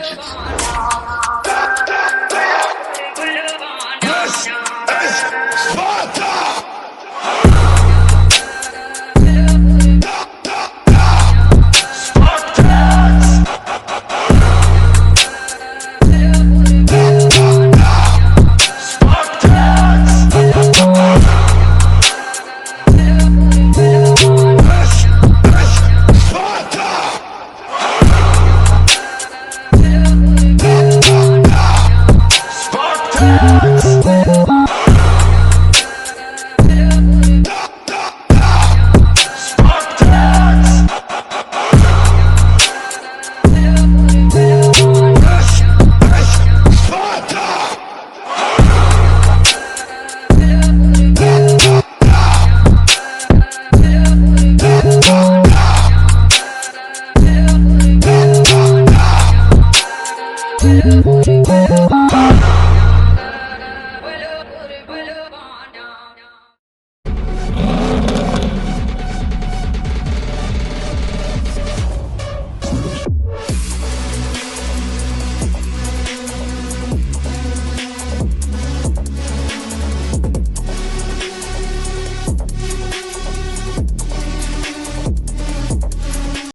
legends. This is! Thank